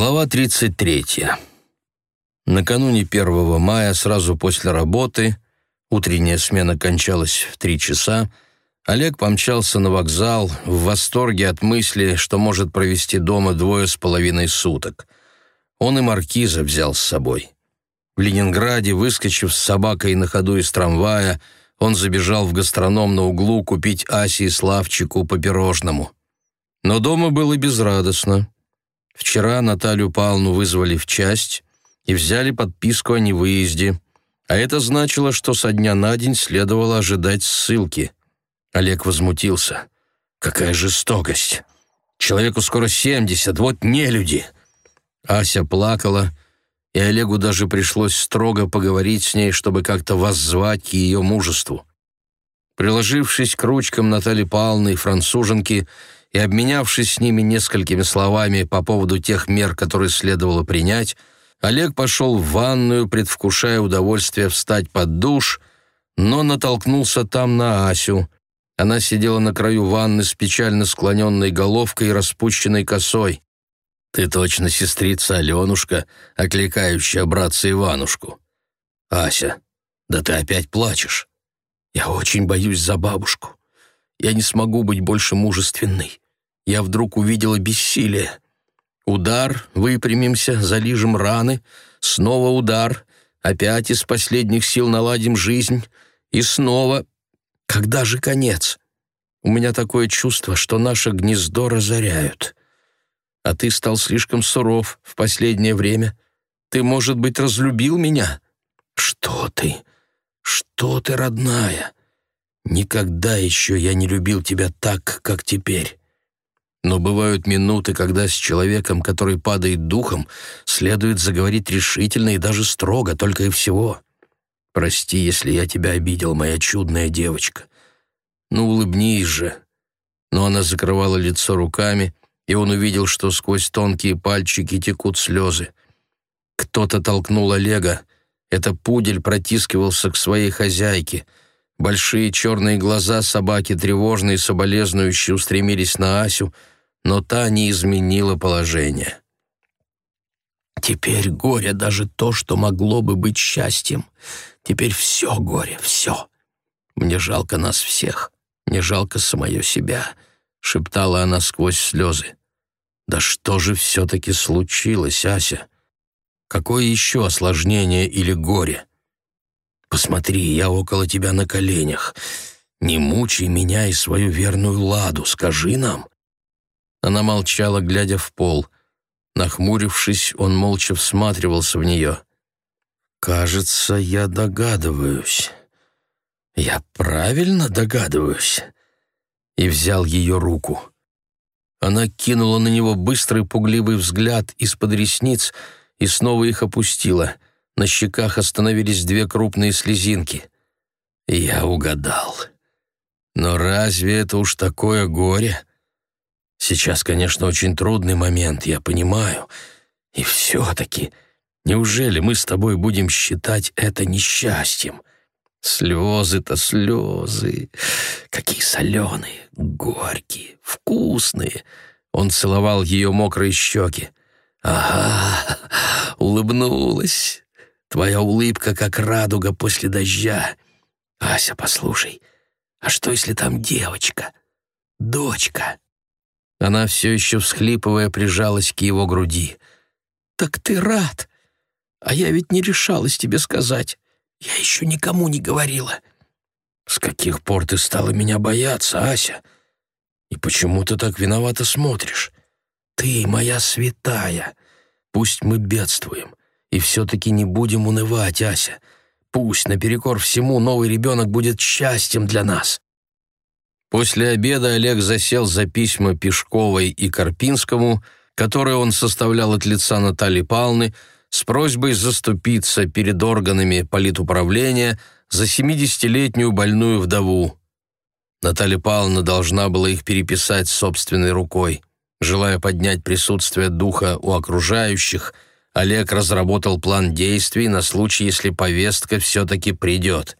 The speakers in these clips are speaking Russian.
Глава 33. Накануне 1 мая, сразу после работы, утренняя смена кончалась в три часа, Олег помчался на вокзал в восторге от мысли, что может провести дома двое с половиной суток. Он и маркиза взял с собой. В Ленинграде, выскочив с собакой на ходу из трамвая, он забежал в гастроном на углу купить Асе и Славчику по пирожному. Но дома было безрадостно. Вчера Наталью Павловну вызвали в часть и взяли подписку о невыезде, а это значило, что со дня на день следовало ожидать ссылки. Олег возмутился. «Какая жестокость! Человеку скоро семьдесят, вот не люди!» Ася плакала, и Олегу даже пришлось строго поговорить с ней, чтобы как-то воззвать к ее мужеству. Приложившись к ручкам Натальи Павловны и француженки, и, обменявшись с ними несколькими словами по поводу тех мер, которые следовало принять, Олег пошел в ванную, предвкушая удовольствие встать под душ, но натолкнулся там на Асю. Она сидела на краю ванны с печально склоненной головкой и распущенной косой. «Ты точно сестрица Аленушка, окликающая братца Иванушку». «Ася, да ты опять плачешь. Я очень боюсь за бабушку. Я не смогу быть больше мужественной я вдруг увидела бессилие. Удар, выпрямимся, залижем раны, снова удар, опять из последних сил наладим жизнь, и снова... Когда же конец? У меня такое чувство, что наше гнездо разоряют. А ты стал слишком суров в последнее время. Ты, может быть, разлюбил меня? Что ты? Что ты, родная? Никогда еще я не любил тебя так, как теперь. Но бывают минуты, когда с человеком, который падает духом, следует заговорить решительно и даже строго, только и всего. Прости, если я тебя обидел, моя чудная девочка. Ну, улыбнись же. Но она закрывала лицо руками, и он увидел, что сквозь тонкие пальчики текут слезы. Кто-то толкнул Олега. Это пудель протискивался к своей хозяйке. Большие черные глаза собаки, тревожные соболезнующие, устремились на Асю — но та не изменила положение. Теперь горе даже то, что могло бы быть счастьем. Теперь все горе, все. Мне жалко нас всех, мне жалко самое себя, — шептала она сквозь слезы. Да что же все-таки случилось, Ася? Какое еще осложнение или горе? Посмотри, я около тебя на коленях. Не мучай меня и свою верную ладу, скажи нам, она молчала, глядя в пол. Нахмурившись, он молча всматривался в нее. «Кажется, я догадываюсь. Я правильно догадываюсь?» И взял ее руку. Она кинула на него быстрый пугливый взгляд из-под ресниц и снова их опустила. На щеках остановились две крупные слезинки. Я угадал. Но разве это уж такое горе? Сейчас, конечно, очень трудный момент, я понимаю. И все-таки, неужели мы с тобой будем считать это несчастьем? Слезы-то слезы, какие соленые, горькие, вкусные. Он целовал ее мокрые щеки. Ага, улыбнулась. Твоя улыбка, как радуга после дождя. Ася, послушай, а что, если там девочка, дочка? Она все еще всхлипывая прижалась к его груди. «Так ты рад? А я ведь не решалась тебе сказать. Я еще никому не говорила». «С каких пор ты стала меня бояться, Ася? И почему ты так виновато смотришь? Ты моя святая. Пусть мы бедствуем, и все-таки не будем унывать, Ася. Пусть, наперекор всему, новый ребенок будет счастьем для нас. После обеда Олег засел за письма Пешковой и Карпинскому, которые он составлял от лица Натальи Павловны, с просьбой заступиться перед органами политуправления за 70-летнюю больную вдову. Наталья Павловна должна была их переписать собственной рукой. Желая поднять присутствие духа у окружающих, Олег разработал план действий на случай, если повестка все-таки придет.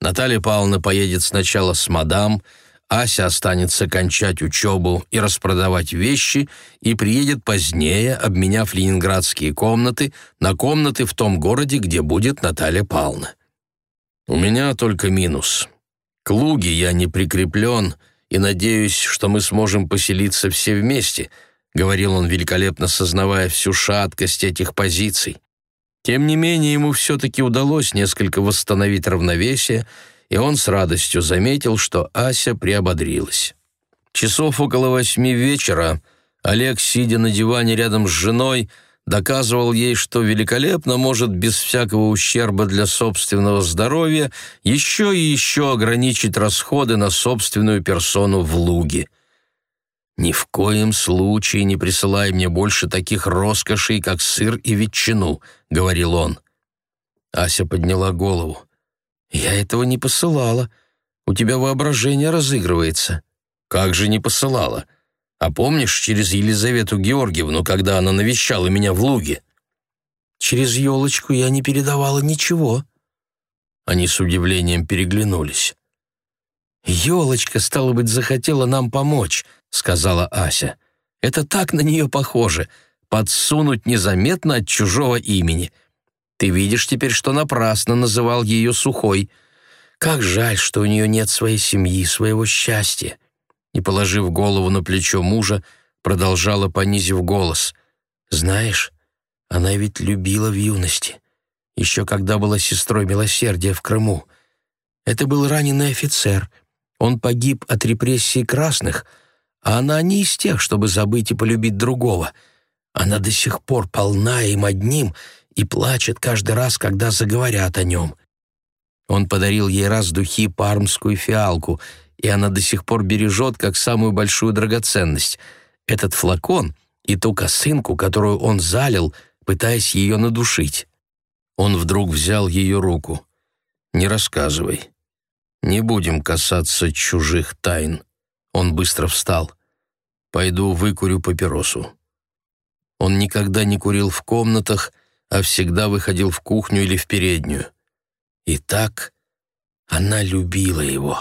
Наталья Павловна поедет сначала с мадам, Ася останется кончать учебу и распродавать вещи и приедет позднее, обменяв ленинградские комнаты на комнаты в том городе, где будет Наталья Павловна. У меня только минус. К Луге я не прикреплен и надеюсь, что мы сможем поселиться все вместе, говорил он, великолепно сознавая всю шаткость этих позиций. Тем не менее, ему все-таки удалось несколько восстановить равновесие, и он с радостью заметил, что Ася приободрилась. Часов около восьми вечера Олег, сидя на диване рядом с женой, доказывал ей, что великолепно может без всякого ущерба для собственного здоровья еще и еще ограничить расходы на собственную персону в луге. «Ни в коем случае не присылай мне больше таких роскошей, как сыр и ветчину», — говорил он. Ася подняла голову. «Я этого не посылала. У тебя воображение разыгрывается». «Как же не посылала? А помнишь, через Елизавету Георгиевну, когда она навещала меня в Луге?» «Через елочку я не передавала ничего». Они с удивлением переглянулись. «Елочка, стало быть, захотела нам помочь», — сказала Ася. «Это так на нее похоже — подсунуть незаметно от чужого имени. Ты видишь теперь, что напрасно называл ее сухой. Как жаль, что у нее нет своей семьи, своего счастья. И, положив голову на плечо мужа, продолжала, понизив голос. «Знаешь, она ведь любила в юности, еще когда была сестрой милосердия в Крыму. Это был раненый офицер. Он погиб от репрессий красных, она не из тех, чтобы забыть и полюбить другого. Она до сих пор полна им одним — и плачет каждый раз, когда заговорят о нем. Он подарил ей раз духи пармскую фиалку, и она до сих пор бережет как самую большую драгоценность. Этот флакон и ту косынку, которую он залил, пытаясь ее надушить. Он вдруг взял ее руку. «Не рассказывай. Не будем касаться чужих тайн». Он быстро встал. «Пойду выкурю папиросу». Он никогда не курил в комнатах, а всегда выходил в кухню или в переднюю. И так она любила его.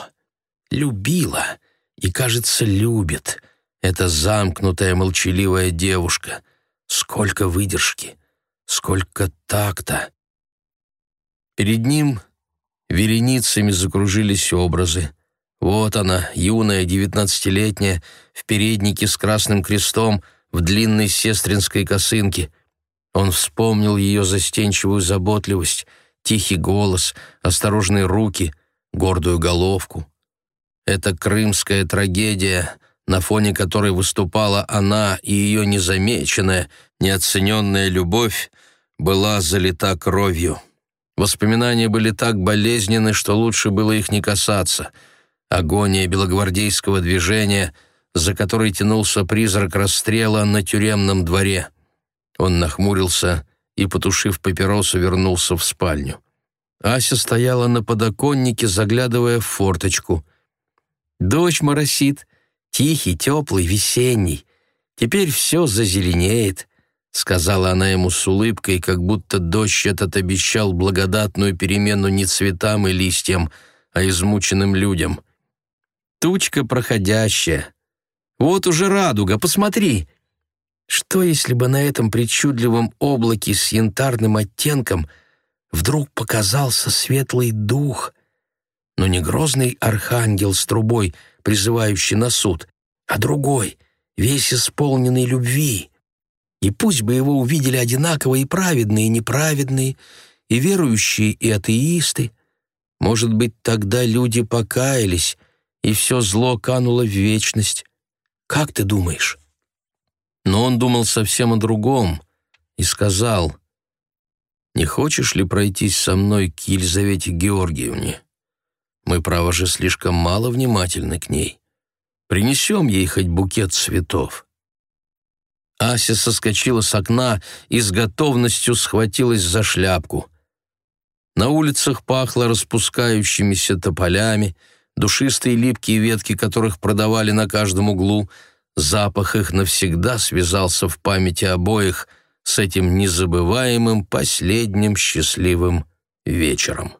Любила и, кажется, любит. Эта замкнутая, молчаливая девушка. Сколько выдержки, сколько такта. Перед ним вереницами закружились образы. Вот она, юная, девятнадцатилетняя, в переднике с красным крестом, в длинной сестринской косынке — он вспомнил ее застенчивую заботливость, тихий голос, осторожные руки, гордую головку. Эта крымская трагедия, на фоне которой выступала она и ее незамеченная, неоцененная любовь, была залита кровью. Воспоминания были так болезненны, что лучше было их не касаться. Агония белогвардейского движения, за которой тянулся призрак расстрела на тюремном дворе — он нахмурился и, потушив папиросу, вернулся в спальню. Ася стояла на подоконнике, заглядывая в форточку. «Дождь моросит, тихий, теплый, весенний. Теперь все зазеленеет», — сказала она ему с улыбкой, как будто дождь этот обещал благодатную перемену не цветам и листьям, а измученным людям. «Тучка проходящая. Вот уже радуга, посмотри!» Что, если бы на этом причудливом облаке с янтарным оттенком вдруг показался светлый дух, но не грозный архангел с трубой, призывающий на суд, а другой, весь исполненный любви? И пусть бы его увидели одинаково и праведные, и неправедные, и верующие, и атеисты. Может быть, тогда люди покаялись, и все зло кануло в вечность. Как ты думаешь? Но он думал совсем о другом и сказал, «Не хочешь ли пройтись со мной к Елизавете Георгиевне? Мы, право же, слишком мало внимательны к ней. Принесем ей хоть букет цветов». Ася соскочила с окна и с готовностью схватилась за шляпку. На улицах пахло распускающимися тополями, душистые липкие ветки которых продавали на каждом углу — Запах их навсегда связался в памяти обоих с этим незабываемым последним счастливым вечером.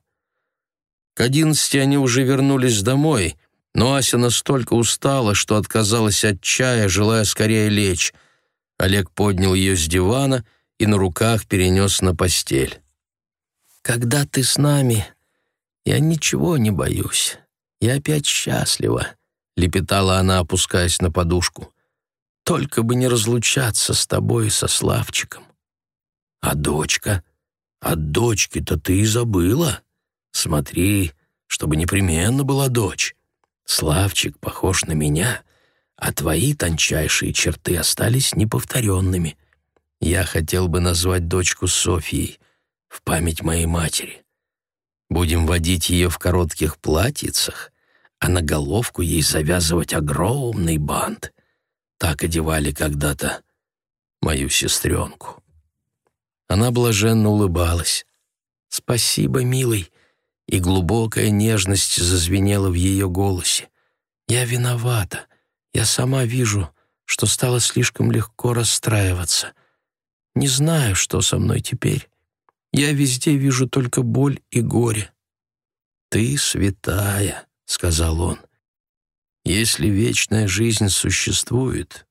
К одиннадцати они уже вернулись домой, Но Ася настолько устала, что отказалась от чая, желая скорее лечь. Олег поднял ее с дивана и на руках перенес на постель. «Когда ты с нами, я ничего не боюсь. Я опять счастлива», — лепетала она, опускаясь на подушку. «Только бы не разлучаться с тобой и со Славчиком». «А дочка? От дочки-то ты и забыла. Смотри, чтобы непременно была дочь. Славчик похож на меня, а твои тончайшие черты остались неповторенными. Я хотел бы назвать дочку Софией в память моей матери. Будем водить ее в коротких платьицах, а на головку ей завязывать огромный бант. Так одевали когда-то мою сестренку. Она блаженно улыбалась. «Спасибо, милый, и глубокая нежность зазвенела в ее голосе. «Я виновата. Я сама вижу, что стало слишком легко расстраиваться. Не знаю, что со мной теперь. Я везде вижу только боль и горе». «Ты святая», — сказал он. «Если вечная жизнь существует,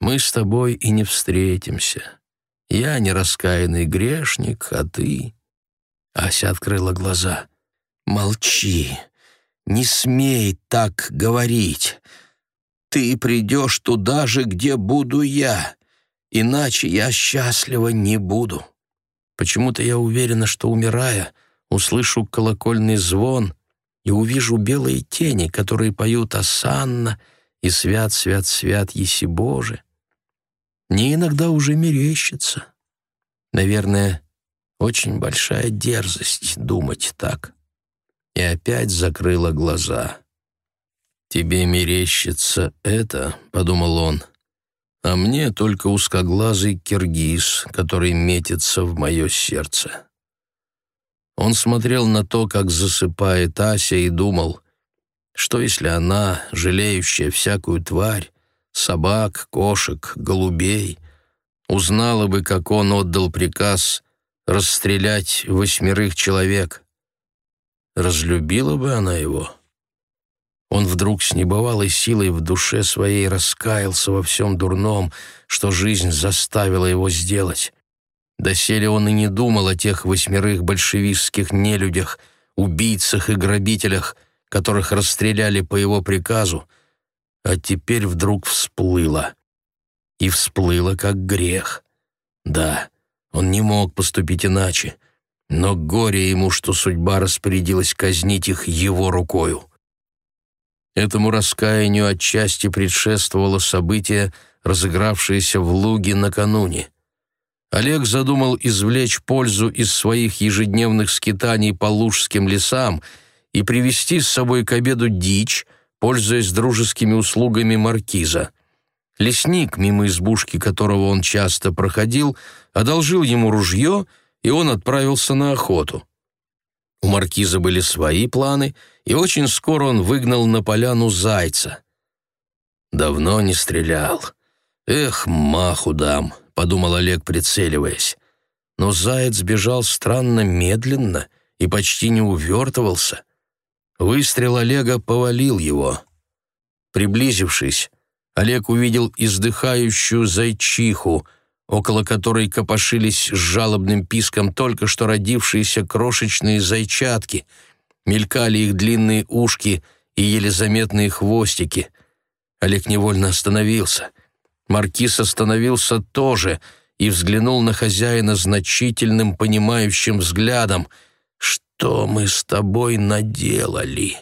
мы с тобой и не встретимся. Я не раскаянный грешник, а ты...» Ася открыла глаза. «Молчи, не смей так говорить. Ты придешь туда же, где буду я, иначе я счастлива не буду. Почему-то я уверена, что, умирая, услышу колокольный звон и увижу белые тени, которые поют «Осанна» и «Свят, свят, свят, еси Боже». Мне иногда уже мерещится. Наверное, очень большая дерзость думать так. И опять закрыла глаза. «Тебе мерещится это», — подумал он, «а мне только узкоглазый киргиз, который метится в мое сердце». Он смотрел на то, как засыпает Ася, и думал, что если она, жалеющая всякую тварь, собак, кошек, голубей, узнала бы, как он отдал приказ расстрелять восьмерых человек. Разлюбила бы она его? Он вдруг с небывалой силой в душе своей раскаялся во всем дурном, что жизнь заставила его сделать. Доселе он и не думал о тех восьмерых большевистских нелюдях, убийцах и грабителях, которых расстреляли по его приказу, а теперь вдруг всплыло. И всплыло как грех. Да, он не мог поступить иначе, но горе ему, что судьба распорядилась казнить их его рукою. Этому раскаянию отчасти предшествовало событие, разыгравшееся в Луге накануне. Олег задумал извлечь пользу из своих ежедневных скитаний по лужским лесам и привезти с собой к обеду дичь, пользуясь дружескими услугами маркиза. Лесник, мимо избушки которого он часто проходил, одолжил ему ружье, и он отправился на охоту. У маркиза были свои планы, и очень скоро он выгнал на поляну зайца. «Давно не стрелял. Эх, маху дам», — подумал Олег, прицеливаясь. Но заяц бежал странно медленно и почти не увертывался. Выстрел Олега повалил его. Приблизившись, Олег увидел издыхающую зайчиху, около которой копошились с жалобным писком только что родившиеся крошечные зайчатки, мелькали их длинные ушки и еле заметные хвостики. Олег невольно остановился. Маркиз остановился тоже и взглянул на хозяина значительным, понимающим взглядом. «Что мы с тобой наделали?»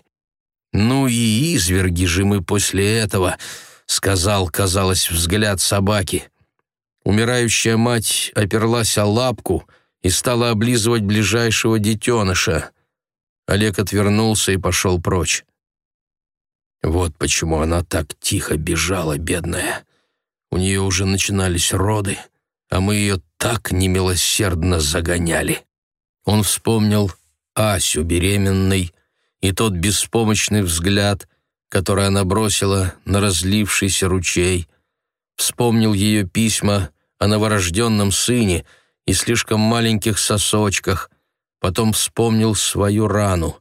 «Ну и изверги же мы после этого!» — сказал, казалось, взгляд собаки. Умирающая мать оперлась о лапку и стала облизывать ближайшего детеныша. Олег отвернулся и пошел прочь. Вот почему она так тихо бежала, бедная. У нее уже начинались роды, а мы ее так немилосердно загоняли. Он вспомнил Асю беременной и тот беспомощный взгляд, которое она бросила на разлившийся ручей, вспомнил ее письма о новорожденном сыне и слишком маленьких сосочках, потом вспомнил свою рану.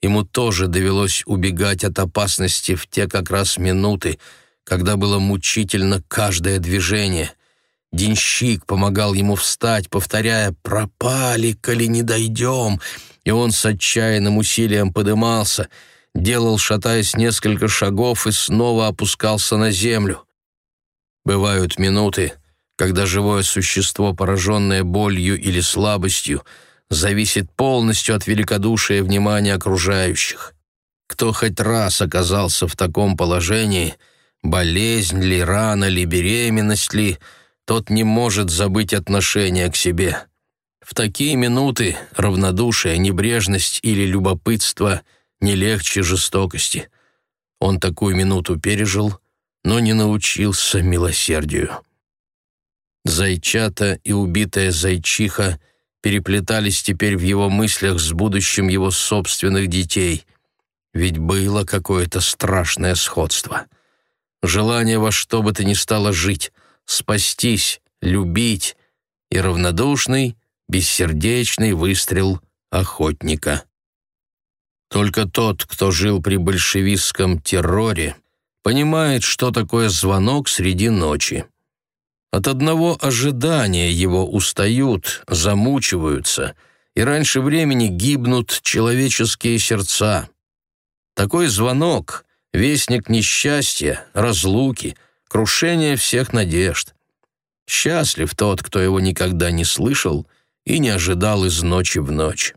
Ему тоже довелось убегать от опасности в те как раз минуты, когда было мучительно каждое движение. Денщик помогал ему встать, повторяя «пропали, коли не дойдем», и он с отчаянным усилием подымался, делал, шатаясь несколько шагов, и снова опускался на землю. Бывают минуты, когда живое существо, пораженное болью или слабостью, зависит полностью от великодушия и внимания окружающих. Кто хоть раз оказался в таком положении, болезнь ли, рана ли, беременность ли, тот не может забыть отношение к себе. В такие минуты равнодушие, небрежность или любопытство не легче жестокости. Он такую минуту пережил, но не научился милосердию. Зайчата и убитая зайчиха переплетались теперь в его мыслях с будущим его собственных детей. Ведь было какое-то страшное сходство. Желание во что бы то ни стало жить, спастись, любить и равнодушный, бессердечный выстрел охотника. Только тот, кто жил при большевистском терроре, понимает, что такое звонок среди ночи. От одного ожидания его устают, замучиваются, и раньше времени гибнут человеческие сердца. Такой звонок — вестник несчастья, разлуки, крушения всех надежд. Счастлив тот, кто его никогда не слышал и не ожидал из ночи в ночь.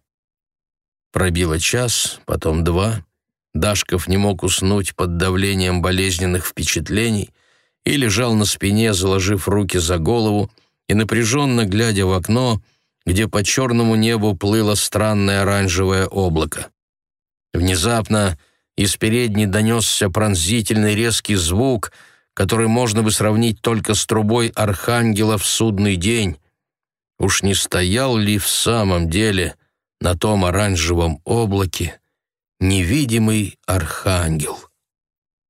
Пробило час, потом два. Дашков не мог уснуть под давлением болезненных впечатлений — и лежал на спине, заложив руки за голову и напряженно глядя в окно, где по черному небу плыло странное оранжевое облако. Внезапно из передней донесся пронзительный резкий звук, который можно бы сравнить только с трубой архангела в судный день. Уж не стоял ли в самом деле на том оранжевом облаке невидимый архангел?